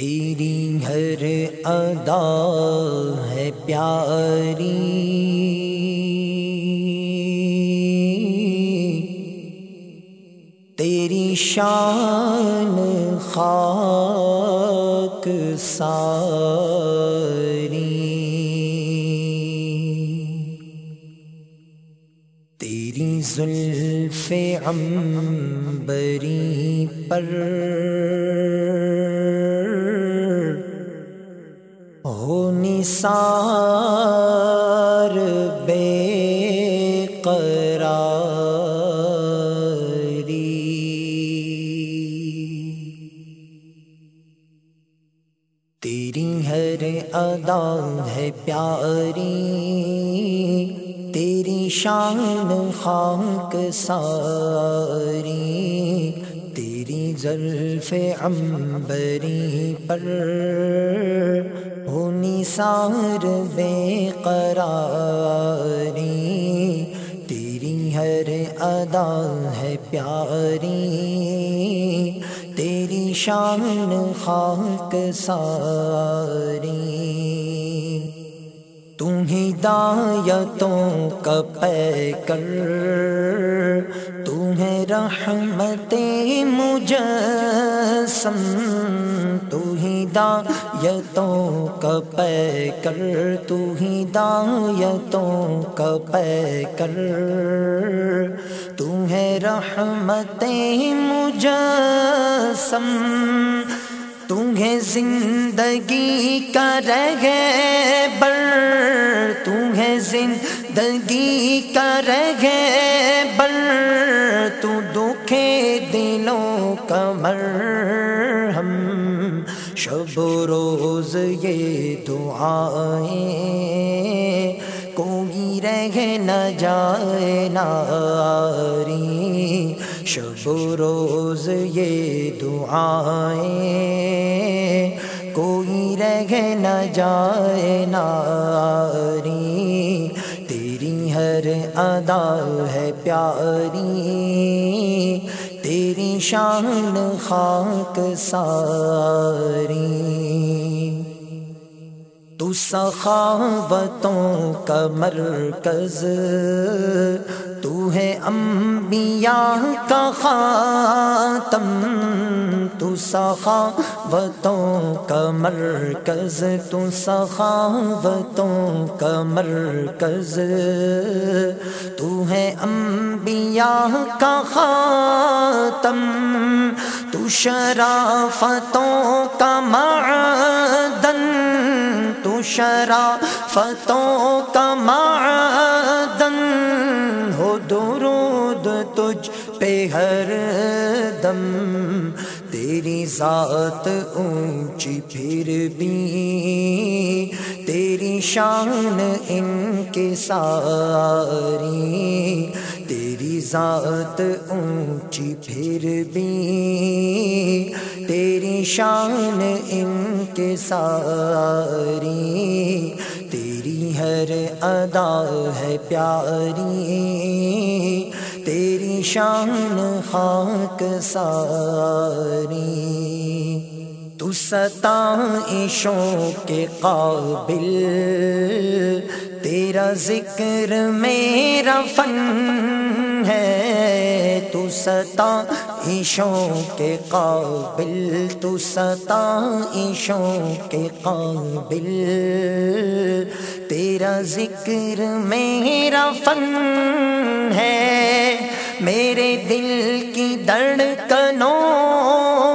تیری ہر ادا ہے پیاری۔ تیری شان خاک ساری۔ تیری زلف عمبری پر نثار بے قراری۔ تیری ہر ادا ہے پیاری، تیری شان خاک ساری، تیری زلف عمبری پر ہو نثار بے قراری، تیری ہر ادا ہے پیاری۔ تیری شان خاک ساری۔ تم ہدایتوں کا پے کر تمہیں رحمت مجسم۔ ہدایتوں کا پے کر، تو ہدایتوں کا پے کر۔ تمہیں رحمت مجسم، تمہیں زندگی کا رہے بر تمہیں زندگی کا رہے بر تو دکھے دلوں کا مرہم شب و روز یہ دعائیں کوئی رہ نہ جائے ناری۔ شب و روز یہ دعائیں کوئی رہ نہ جائے ناری۔ تیری ہر ادا ہے پیاری۔ شان خاک ساری۔ تو سخاوتوں کا مرکز تو ہے انبیاء کا خاتم۔ تو سخاوتوں کا مرکز، تو سخاوتوں کا مرکز۔ تو ہے انبیاء کا خاتم، تو شرافتوں کا معدن۔ تو شرافتوں کا معدن، ہو درود تجھ پہ ہر دم۔ ذات اونچی پھر بھی تیری شان ان کے ساری تیری ذات اونچی پھر بھی تیری شان ان کے ساری تیری ہر ادا ہے پیاری شان خاک ساری۔ تو ستائشوں کے قابل، تیرا ذکر میرا فن ہے۔ تو ستائشوں کے قابل، تو ستائشوں کے قابل، تیرا ذکر میرا فن ہے۔ میرے دل کی دھڑکنوں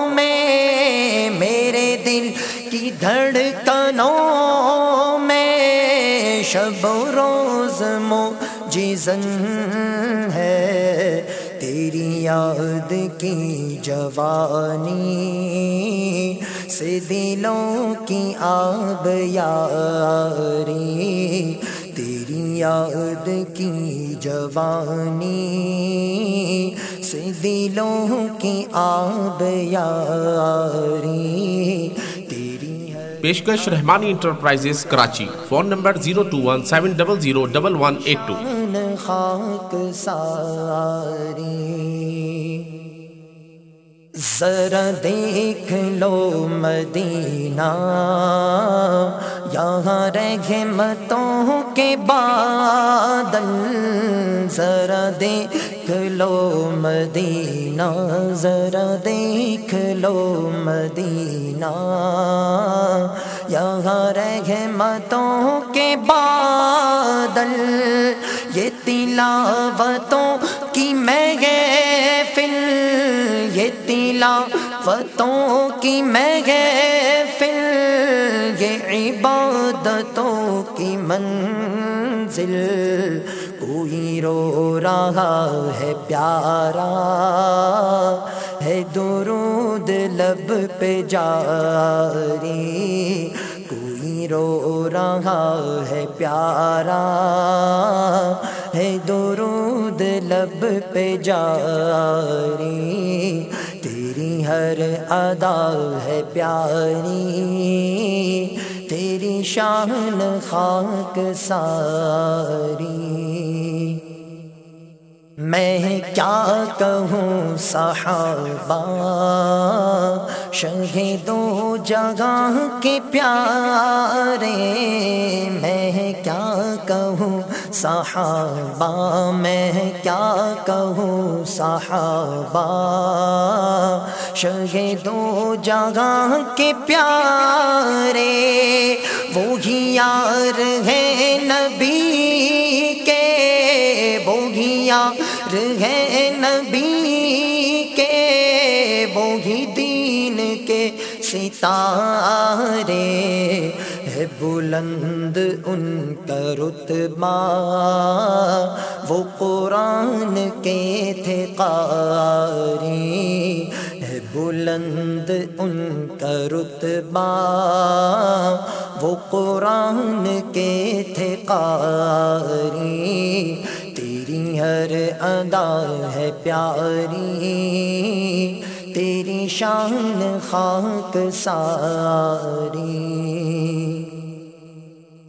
میں، میرے دل کی دھڑکنوں میں شب و روز موجزن ہے۔ تیری یاد کی جوانی سے دلوں کی آب یاری یاد کی جوانی سے دلوں کی آب یاری پیشکش Rehmani enterprises Karachi. Phone number zero two one seven double zero double one eight two. خاک ساری ذرا دیکھ لو مدینہ۔ یہاں رحمتوں کے بادل۔ ذرا دیکھ لو مدینہ، ذرا دیکھ لو مدینہ۔ یہاں رحمتوں کے بادل، یہ تلاوتوں تلاوتوں کی میں فل یہ عبادتوں کی منزل۔ کوئی رو رہا ہے پیارا، ہے درود لب پہ جاری۔ کوئی رو رہا ہے پیارا، ہے درود لب پہ جاری۔ ہر ادا ہے پیاری تیری شان خاک ساری میں کیا کہوں صحابہ شہیدوں جگہ کے پیارے میں کیا کہوں صحابہ میں کیا کہوں؟ صحابہ شہیدوں جگہ کے پیارے، وہی یار ہے نبی کے، وہی یار ہے نبی کے، وہی دین کے ستارے۔ ہے بلند ان کا رتبہ۔ وہ قرآن کے تھے قاری۔ ہے بلند ان کا رتبہ۔ وہ قرآن کے تھے قاری۔ تیری ہر ادا ہے پیاری۔ تیری شان خاک ساری۔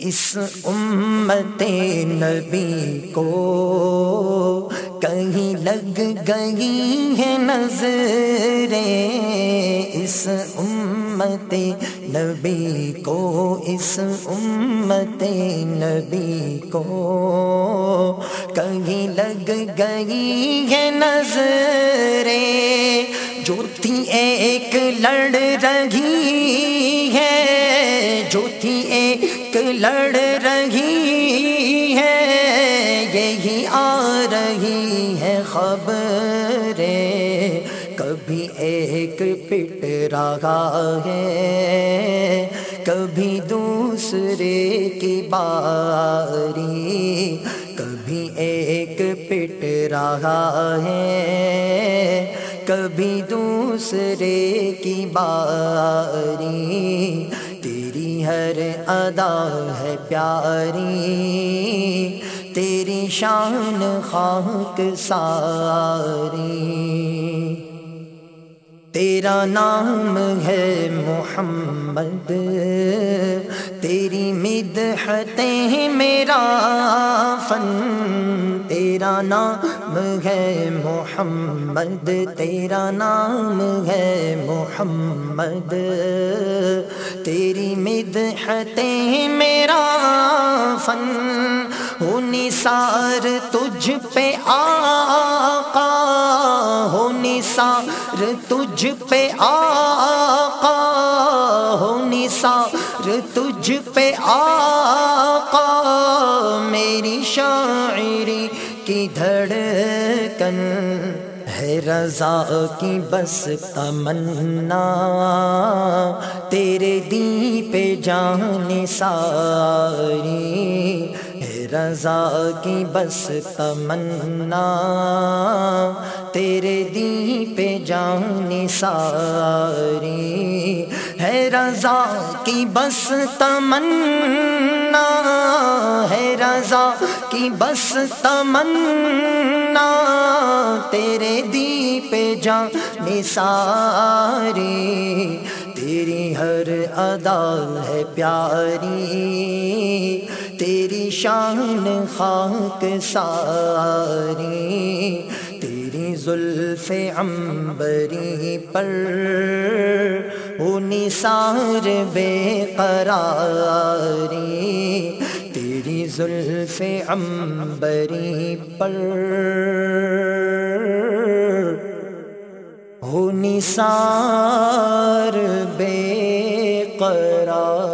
اس امت نبی کو کہیں لگ گئی ہے نظریں۔ اس امت نبی کو، اس امت نبی کو کہیں لگ گئی ہے نظریں۔ جو تھی ایک لڑ رہی ہے، جو تھی ایک لڑ رہی ہے، یہی آ رہی ہے خبریں۔ کبھی ایک پٹ رہا ہے، کبھی دوسرے کی باری۔ کبھی ایک پٹ رہا ہے، کبھی دوسرے کی باری۔ ہر ادا ہے پیاری تیری شان خاک ساری تیرا نام ہے محمد تیری مدحتیں میرا فن تیرا نام ہے محمد تیرا نام ہے محمد تیری مدحتیں میرا فن، ہو نثار تجھ پہ آقا، ہو نثار تجھ پہ آقا، ہو نثار تجھ پہ آقا۔ میری شاعری کی دھڑکن ہے رضا کی بس تمنا تیرے دین پہ جان ساری ہے رضا کی بس تمنا تیرے دی پہ جان ساری ہے رضا کی بس تمنا ہے رضا کی بس تمنا تیرے دی پہ جان ساری تیری ہر ادا ہے پیاری تیری شان خاک ساری زلف عمبری پر ہو نثار بے قراری، تیری زلف عمبری پر ہو نثار بے قراری۔